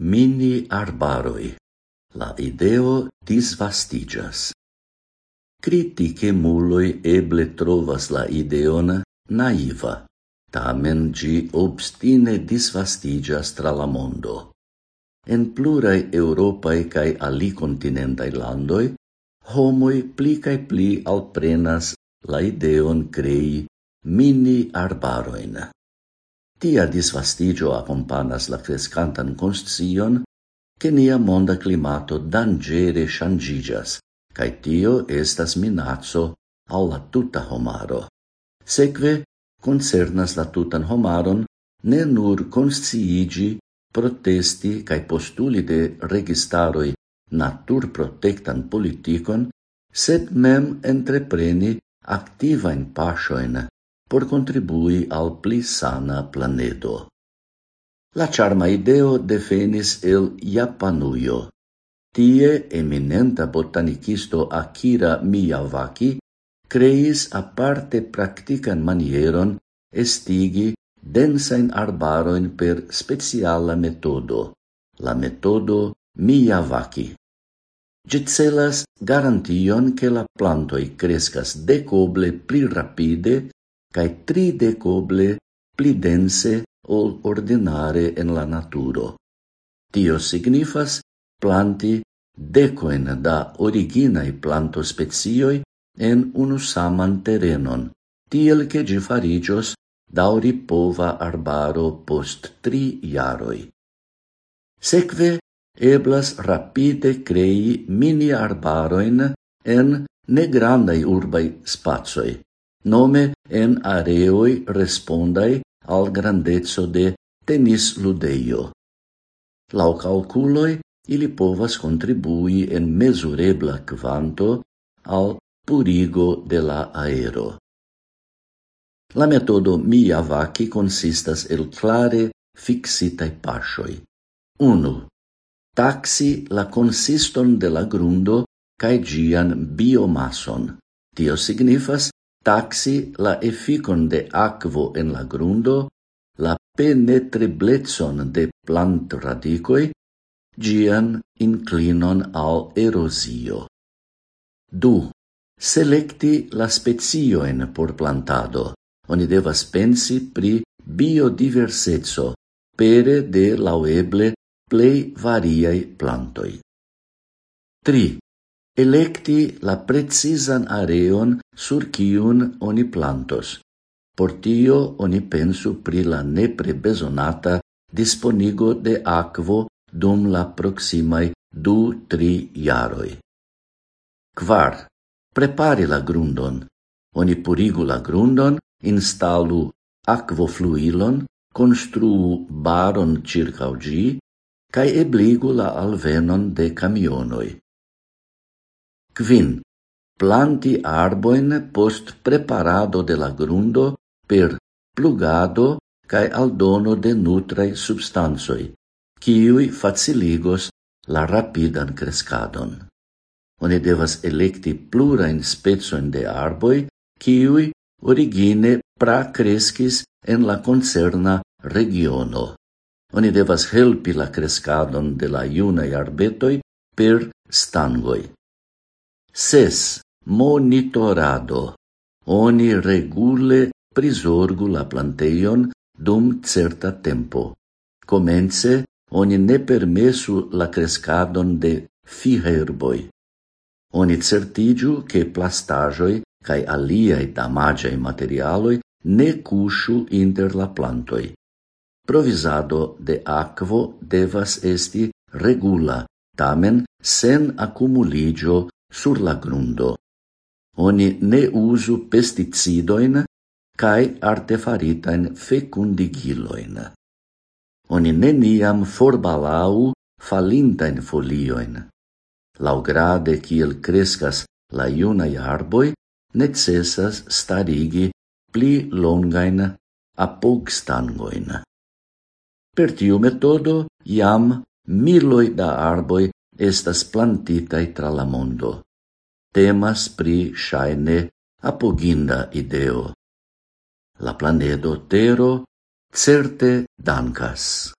Mini arbaroi. La ideo disvastigas. critique muloi eble trovas la ideon naiva, tamen gi obstine disvastigas tra la mondo. En plurai europae cae alicontinentai landoi, homoi pli cae pli alprenas la ideon crei mini arbaroin. Tia disvastigio accompagnas la crescantan conscion che nia monda climato dangere shangigas, cae tio estas minazzo al la tuta homaro. Seque, concernas la tutan homaron ne nur consciigi, protesti cae postuli de registaroi natur protectan politicon, sed mem entrepreni activa in pasioin por contribui al pli sana planedo. La charma ideo defenis el Japanuio. Tie eminenta botanicisto Akira Miyawaki creis aparte practican manieron estigi densain arbaroin per speciala metodo, la metodo Miyawaki. Gitzelas garantion che la plantoi crescas decoble pli rapide cae tri decoble pli dense ol ordinare en la naturo. Tio signifas planti decoen da originai plantospecioj en unu saman terenon, tiel che gi farigios dauri pova arbaro post tri iaroi. Sekve eblas rapide crei mini arbaroin en negrandai urbai spazoi, nome en areoi respondai al grandezzo de tenis ludeio. Lau calculoi, ili povas contribui en mesurebla quanto al purigo de la aero. La metodo Miyawaki consistas el clare fixitai pasioi. 1. Taxi la consiston de la grundo cae gian biomasson. Tio signifas taxi la efficon de aquo en la grundo, la penetreblezon de plant radicoi, gian inclinon al erosio. Du. Selecti la spezioen por plantado. Oni devas pensi pri biodiversetso pere de laueble plei variai plantoi. 3. Electi la precisan areon sur kiun oni plantos. Por tio oni pensu pri la nepre besonata disponigo de aquo dum la proximae du tri iaroi. Quar, prepari la grundon. Oni purigu la grundon, instalu aquo fluilon, construu baron circau gi, cae ebligu la alvenon de camionoi. Quin, planti arboin post preparado de la grundo per plugado cae aldono de nutrae substansoi, ciui faciligos la rapidan crescadon. Oni devas electi plurain spezon de arboi, ciui origine pra crescis en la concerna regiono. Oni devas helpi la crescadon de la iunae arbetoi per stangoi. Ses monitorado. Oni regule prisorgu la planteion dum certa tempo. Comence, oni ne permesu la crescadon de fiherboi. Oni certigiu che plastajoi cae aliai damagiai materialoi ne cusciu inter la plantoi. Provisado de aquo devas esti regula, tamen sen accumuligio sur la grundo oni ne usu pesticidoin cae artefaritain fecundigiloin. Oni neniam forbalau falintain folioin. Laugrade ciel crescas la iunai arboi, necessas starigi pli longain apogstangoin. Per tiu metodo iam miloi da arboi estas plantitai tra la mondo temas pri shaine apoginda ideo. La planedo Tero certe dankas.